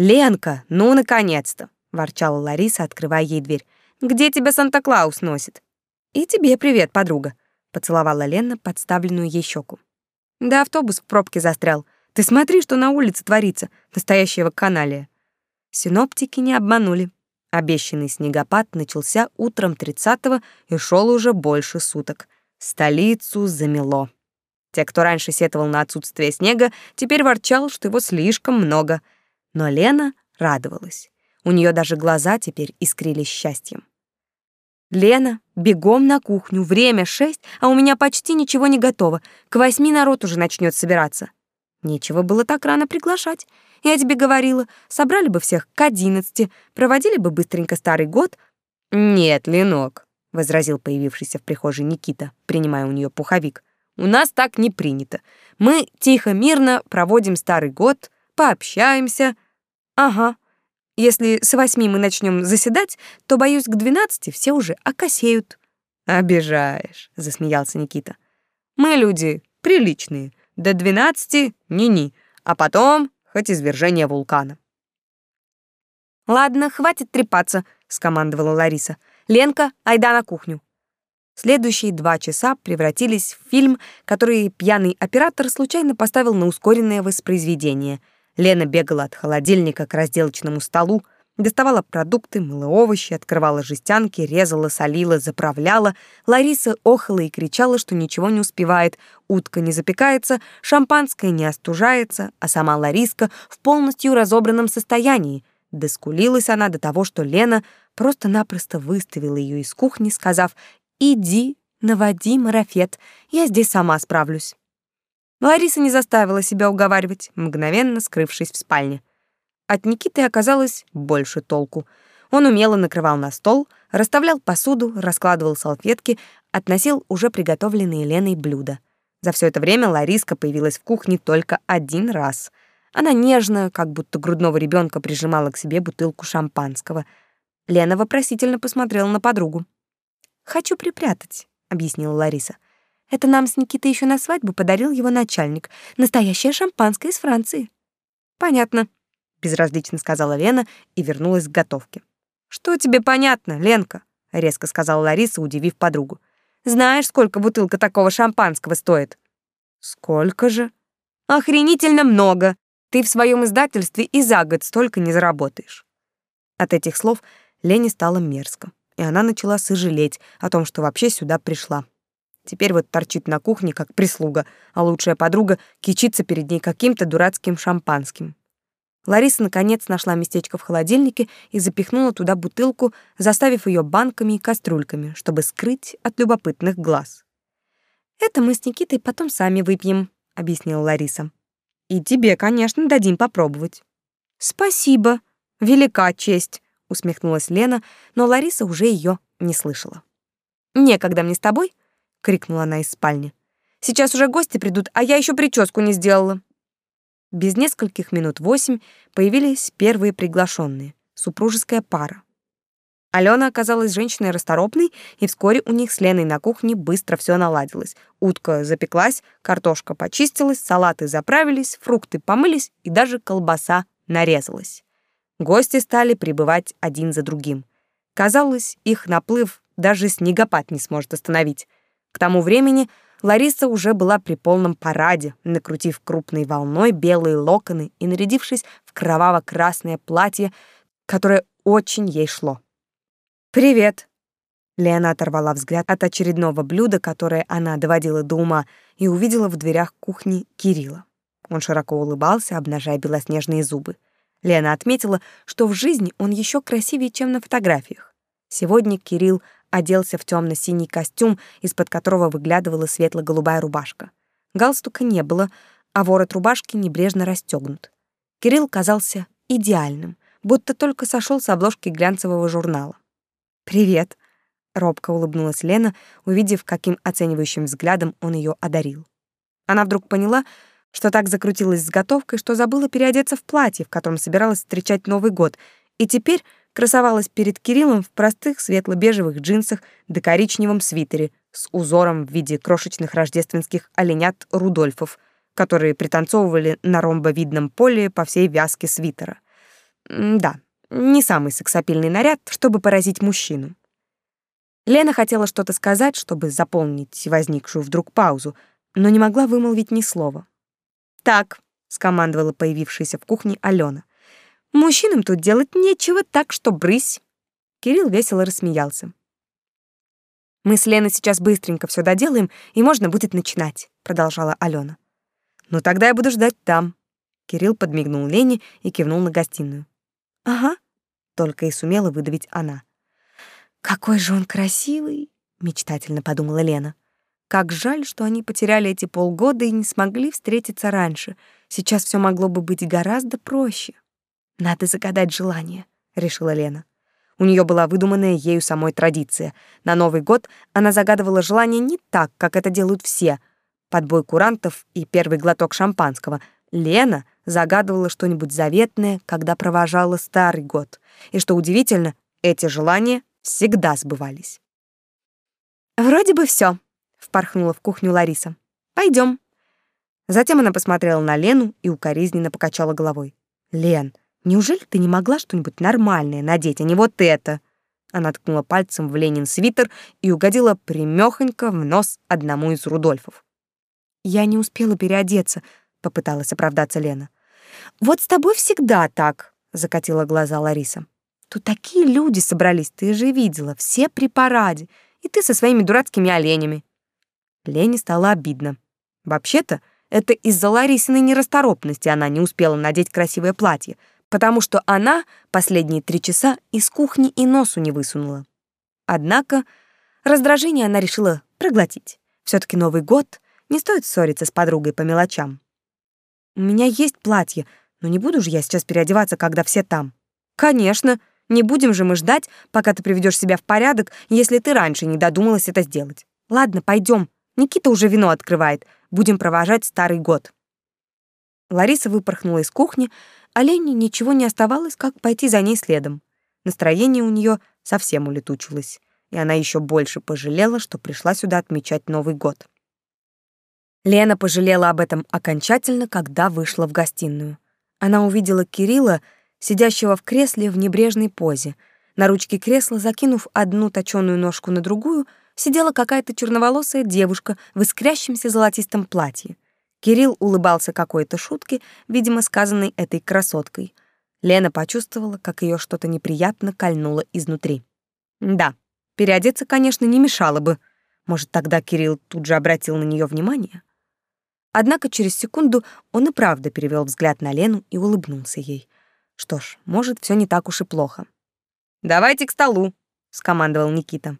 «Ленка, ну, наконец-то!» — ворчала Лариса, открывая ей дверь. «Где тебя Санта-Клаус носит?» «И тебе привет, подруга», — поцеловала Лена подставленную ей щеку. «Да автобус в пробке застрял. Ты смотри, что на улице творится. Настоящая вакханалия». Синоптики не обманули. Обещанный снегопад начался утром 30-го и шел уже больше суток. Столицу замело. Те, кто раньше сетовал на отсутствие снега, теперь ворчал, что его слишком много. Но Лена радовалась. У нее даже глаза теперь искрились счастьем. «Лена, бегом на кухню, время шесть, а у меня почти ничего не готово. К восьми народ уже начнет собираться». Нечего было так рано приглашать. Я тебе говорила, собрали бы всех к одиннадцати, проводили бы быстренько старый год. Нет, Ленок, возразил появившийся в прихожей Никита, принимая у нее пуховик. У нас так не принято. Мы тихо, мирно проводим старый год, пообщаемся. Ага. Если с восьми мы начнем заседать, то, боюсь, к двенадцати все уже окосеют. Обижаешь, засмеялся Никита. Мы люди приличные. До двенадцати ни-ни, а потом хоть извержение вулкана. «Ладно, хватит трепаться», — скомандовала Лариса. «Ленка, айда на кухню». Следующие два часа превратились в фильм, который пьяный оператор случайно поставил на ускоренное воспроизведение. Лена бегала от холодильника к разделочному столу, доставала продукты, мыла овощи, открывала жестянки, резала, солила, заправляла. Лариса охала и кричала, что ничего не успевает, утка не запекается, шампанское не остужается, а сама Лариска в полностью разобранном состоянии. Доскулилась она до того, что Лена просто-напросто выставила ее из кухни, сказав «Иди, наводи марафет, я здесь сама справлюсь». Лариса не заставила себя уговаривать, мгновенно скрывшись в спальне. От Никиты оказалось больше толку. Он умело накрывал на стол, расставлял посуду, раскладывал салфетки, относил уже приготовленные Леной блюда. За все это время Лариска появилась в кухне только один раз. Она нежно, как будто грудного ребенка, прижимала к себе бутылку шампанского. Лена вопросительно посмотрела на подругу. «Хочу припрятать», — объяснила Лариса. «Это нам с Никитой еще на свадьбу подарил его начальник. Настоящее шампанское из Франции». «Понятно», безразлично сказала Лена и вернулась к готовке. Что тебе понятно, Ленка? резко сказала Лариса, удивив подругу. Знаешь, сколько бутылка такого шампанского стоит? Сколько же? Охренительно много. Ты в своем издательстве и за год столько не заработаешь. От этих слов Лене стало мерзко, и она начала сожалеть о том, что вообще сюда пришла. Теперь вот торчит на кухне как прислуга, а лучшая подруга кичится перед ней каким-то дурацким шампанским. Лариса наконец нашла местечко в холодильнике и запихнула туда бутылку, заставив ее банками и кастрюльками, чтобы скрыть от любопытных глаз. «Это мы с Никитой потом сами выпьем», — объяснила Лариса. «И тебе, конечно, дадим попробовать». «Спасибо, велика честь», — усмехнулась Лена, но Лариса уже ее не слышала. «Некогда мне с тобой», — крикнула она из спальни. «Сейчас уже гости придут, а я еще прическу не сделала». Без нескольких минут восемь появились первые приглашенные — супружеская пара. Алена оказалась женщиной расторопной, и вскоре у них с Леной на кухне быстро все наладилось. Утка запеклась, картошка почистилась, салаты заправились, фрукты помылись и даже колбаса нарезалась. Гости стали прибывать один за другим. Казалось, их наплыв даже снегопад не сможет остановить. К тому времени Лариса уже была при полном параде, накрутив крупной волной белые локоны и нарядившись в кроваво-красное платье, которое очень ей шло. «Привет!» Леона оторвала взгляд от очередного блюда, которое она доводила до ума, и увидела в дверях кухни Кирилла. Он широко улыбался, обнажая белоснежные зубы. Лена отметила, что в жизни он еще красивее, чем на фотографиях. Сегодня Кирилл оделся в темно-синий костюм, из-под которого выглядывала светло-голубая рубашка. Галстука не было, а ворот рубашки небрежно расстегнут. Кирилл казался идеальным, будто только сошел с обложки глянцевого журнала. «Привет», — робко улыбнулась Лена, увидев, каким оценивающим взглядом он ее одарил. Она вдруг поняла, что так закрутилась с готовкой, что забыла переодеться в платье, в котором собиралась встречать Новый год, и теперь красовалась перед Кириллом в простых светло-бежевых джинсах да коричневом свитере с узором в виде крошечных рождественских оленят Рудольфов, которые пританцовывали на ромбовидном поле по всей вязке свитера. да, не самый сексапильный наряд, чтобы поразить мужчину. Лена хотела что-то сказать, чтобы заполнить возникшую вдруг паузу, но не могла вымолвить ни слова. «Так», — скомандовала появившаяся в кухне Алена, «мужчинам тут делать нечего, так что брысь». Кирилл весело рассмеялся. «Мы с Леной сейчас быстренько все доделаем, и можно будет начинать», — продолжала Алена. «Ну тогда я буду ждать там». Кирилл подмигнул Лене и кивнул на гостиную. «Ага», — только и сумела выдавить она. «Какой же он красивый!» — мечтательно подумала Лена. Как жаль, что они потеряли эти полгода и не смогли встретиться раньше. Сейчас все могло бы быть гораздо проще. «Надо загадать желание», — решила Лена. У нее была выдуманная ею самой традиция. На Новый год она загадывала желание не так, как это делают все. Под бой курантов и первый глоток шампанского. Лена загадывала что-нибудь заветное, когда провожала Старый год. И что удивительно, эти желания всегда сбывались. «Вроде бы все, впорхнула в кухню Лариса. Пойдем. Затем она посмотрела на Лену и укоризненно покачала головой. «Лен, неужели ты не могла что-нибудь нормальное надеть, а не вот это?» Она ткнула пальцем в Ленин свитер и угодила примёхонько в нос одному из Рудольфов. «Я не успела переодеться», — попыталась оправдаться Лена. «Вот с тобой всегда так», — закатила глаза Лариса. Тут такие люди собрались, ты же видела, все при параде, и ты со своими дурацкими оленями. Лене стало обидно. Вообще-то, это из-за Ларисиной нерасторопности она не успела надеть красивое платье, потому что она последние три часа из кухни и носу не высунула. Однако раздражение она решила проглотить. все таки Новый год, не стоит ссориться с подругой по мелочам. «У меня есть платье, но не буду же я сейчас переодеваться, когда все там». «Конечно», не будем же мы ждать, пока ты приведешь себя в порядок, если ты раньше не додумалась это сделать. Ладно, пойдем. Никита уже вино открывает. Будем провожать старый год. Лариса выпорхнула из кухни, а Лене ничего не оставалось, как пойти за ней следом. Настроение у нее совсем улетучилось, и она еще больше пожалела, что пришла сюда отмечать Новый год. Лена пожалела об этом окончательно, когда вышла в гостиную. Она увидела Кирилла, сидящего в кресле в небрежной позе. На ручке кресла, закинув одну точёную ножку на другую, сидела какая-то черноволосая девушка в искрящемся золотистом платье. Кирилл улыбался какой-то шутке, видимо, сказанной этой красоткой. Лена почувствовала, как ее что-то неприятно кольнуло изнутри. Да, переодеться, конечно, не мешало бы. Может, тогда Кирилл тут же обратил на нее внимание? Однако через секунду он и правда перевел взгляд на Лену и улыбнулся ей. Что ж, может, все не так уж и плохо. «Давайте к столу», — скомандовал Никита.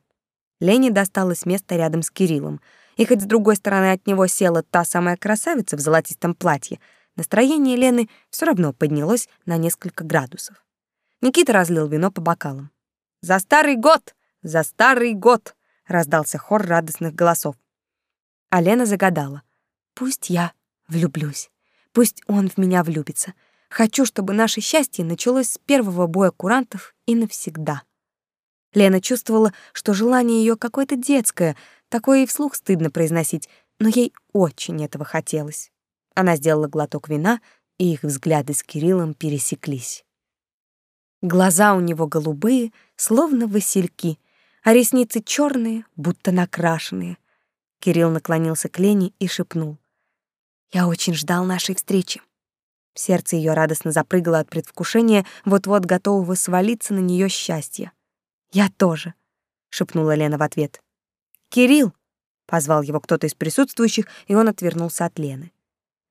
Лене досталось место рядом с Кириллом, и хоть с другой стороны от него села та самая красавица в золотистом платье, настроение Лены все равно поднялось на несколько градусов. Никита разлил вино по бокалам. «За старый год! За старый год!» — раздался хор радостных голосов. А Лена загадала. «Пусть я влюблюсь, пусть он в меня влюбится». Хочу, чтобы наше счастье началось с первого боя курантов и навсегда. Лена чувствовала, что желание ее какое-то детское, такое и вслух стыдно произносить, но ей очень этого хотелось. Она сделала глоток вина, и их взгляды с Кириллом пересеклись. Глаза у него голубые, словно васильки, а ресницы черные, будто накрашенные. Кирилл наклонился к Лене и шепнул. «Я очень ждал нашей встречи. Сердце ее радостно запрыгало от предвкушения, вот-вот готового свалиться на нее счастья. «Я тоже», — шепнула Лена в ответ. «Кирилл!» — позвал его кто-то из присутствующих, и он отвернулся от Лены.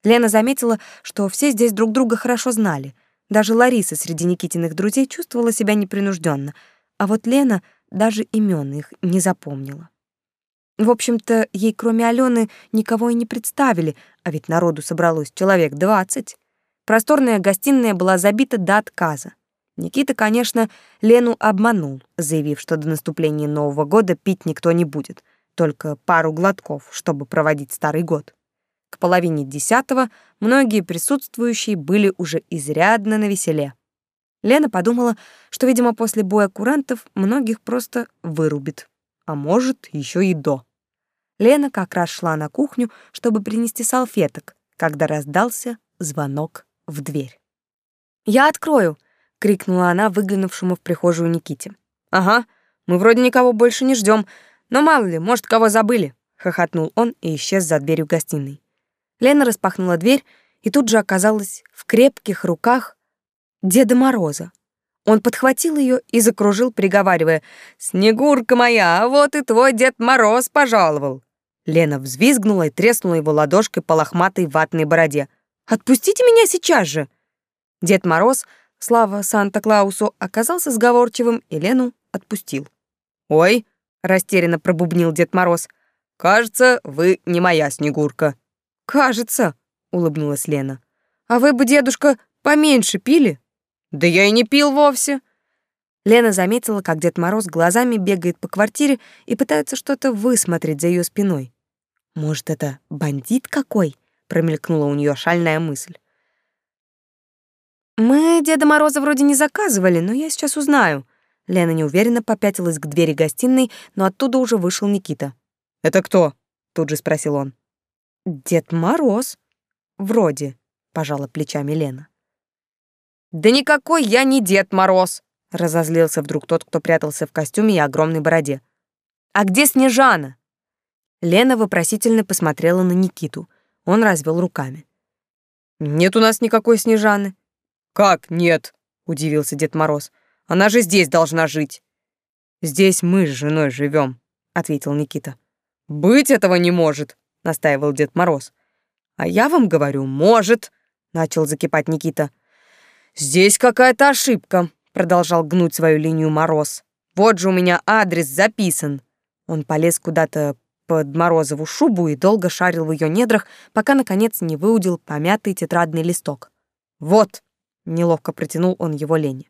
Лена заметила, что все здесь друг друга хорошо знали. Даже Лариса среди Никитиных друзей чувствовала себя непринужденно, а вот Лена даже имен их не запомнила. В общем-то, ей кроме Алены никого и не представили, а ведь народу собралось человек двадцать. Просторная гостиная была забита до отказа. Никита, конечно, Лену обманул, заявив, что до наступления Нового года пить никто не будет, только пару глотков, чтобы проводить Старый год. К половине десятого многие присутствующие были уже изрядно навеселе. Лена подумала, что, видимо, после боя курантов многих просто вырубит, а может, еще и до. Лена как раз шла на кухню, чтобы принести салфеток, когда раздался звонок в дверь. «Я открою!» —— крикнула она выглянувшему в прихожую Никите. «Ага, мы вроде никого больше не ждем, но мало ли, может, кого забыли», — хохотнул он и исчез за дверью гостиной. Лена распахнула дверь и тут же оказалась в крепких руках Деда Мороза. Он подхватил ее и закружил, приговаривая «Снегурка моя, а вот и твой Дед Мороз пожаловал!» Лена взвизгнула и треснула его ладошкой по лохматой ватной бороде. «Отпустите меня сейчас же!» Дед Мороз Слава Санта-Клаусу оказался сговорчивым и Лену отпустил. «Ой!» — растерянно пробубнил Дед Мороз. «Кажется, вы не моя Снегурка». «Кажется», — улыбнулась Лена. «А вы бы, дедушка, поменьше пили?» «Да я и не пил вовсе». Лена заметила, как Дед Мороз глазами бегает по квартире и пытается что-то высмотреть за ее спиной. «Может, это бандит какой?» — промелькнула у нее шальная мысль. Мы Деда Мороза вроде не заказывали, но я сейчас узнаю. Лена неуверенно попятилась к двери гостиной, но оттуда уже вышел Никита. Это кто? тут же спросил он. Дед Мороз. Вроде, пожала плечами Лена. Да никакой я не Дед Мороз, разозлился вдруг тот, кто прятался в костюме и огромной бороде. А где Снежана? Лена вопросительно посмотрела на Никиту. Он развел руками. Нет у нас никакой Снежаны. «Как нет?» — удивился Дед Мороз. «Она же здесь должна жить». «Здесь мы с женой живем», — ответил Никита. «Быть этого не может», — настаивал Дед Мороз. «А я вам говорю, может», — начал закипать Никита. «Здесь какая-то ошибка», — продолжал гнуть свою линию Мороз. «Вот же у меня адрес записан». Он полез куда-то под Морозову шубу и долго шарил в ее недрах, пока, наконец, не выудил помятый тетрадный листок. «Вот», Неловко протянул он его Лене.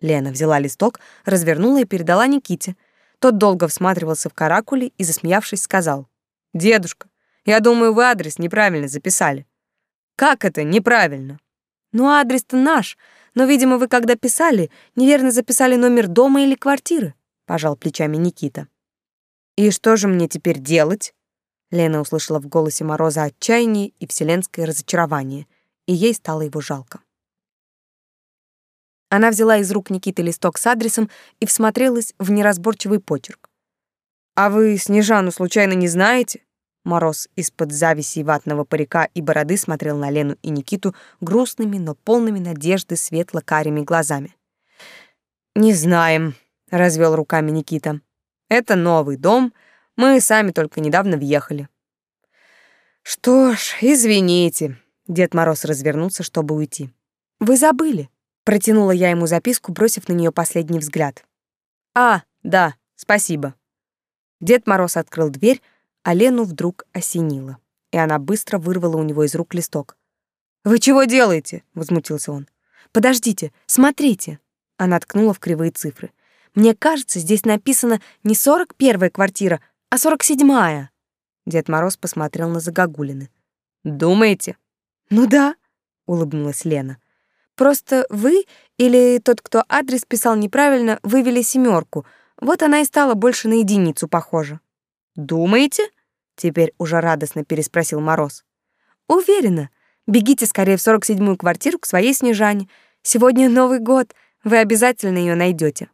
Лена взяла листок, развернула и передала Никите. Тот долго всматривался в каракули и, засмеявшись, сказал. «Дедушка, я думаю, вы адрес неправильно записали». «Как это неправильно?» «Ну, адрес-то наш, но, видимо, вы, когда писали, неверно записали номер дома или квартиры», — пожал плечами Никита. «И что же мне теперь делать?» Лена услышала в голосе Мороза отчаяние и вселенское разочарование, и ей стало его жалко. Она взяла из рук Никиты листок с адресом и всмотрелась в неразборчивый почерк. «А вы Снежану случайно не знаете?» Мороз из-под зависи ватного парика и бороды смотрел на Лену и Никиту грустными, но полными надежды светло-карими глазами. «Не знаем», — развел руками Никита. «Это новый дом, мы сами только недавно въехали». «Что ж, извините», — Дед Мороз развернулся, чтобы уйти. «Вы забыли. Протянула я ему записку, бросив на нее последний взгляд. «А, да, спасибо». Дед Мороз открыл дверь, а Лену вдруг осенило, и она быстро вырвала у него из рук листок. «Вы чего делаете?» — возмутился он. «Подождите, смотрите!» Она ткнула в кривые цифры. «Мне кажется, здесь написано не сорок первая квартира, а сорок седьмая». Дед Мороз посмотрел на загогулины. «Думаете?» «Ну да», — улыбнулась Лена. Просто вы или тот, кто адрес писал неправильно, вывели семерку. Вот она и стала больше на единицу похожа. Думаете? Теперь уже радостно переспросил Мороз. Уверена. Бегите скорее в 47-ю квартиру к своей Снежане. Сегодня Новый год, вы обязательно ее найдете.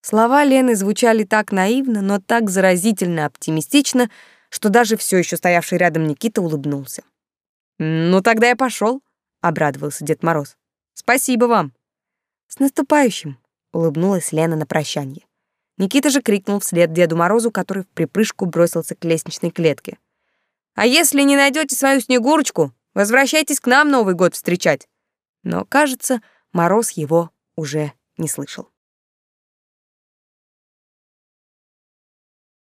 Слова Лены звучали так наивно, но так заразительно оптимистично, что даже все еще стоявший рядом Никита улыбнулся. «Ну, тогда я пошел, обрадовался Дед Мороз. Спасибо вам. С наступающим, улыбнулась Лена на прощание. Никита же крикнул вслед Деду Морозу, который в припрыжку бросился к лестничной клетке. А если не найдете свою Снегурочку, возвращайтесь к нам Новый год встречать. Но, кажется, Мороз его уже не слышал.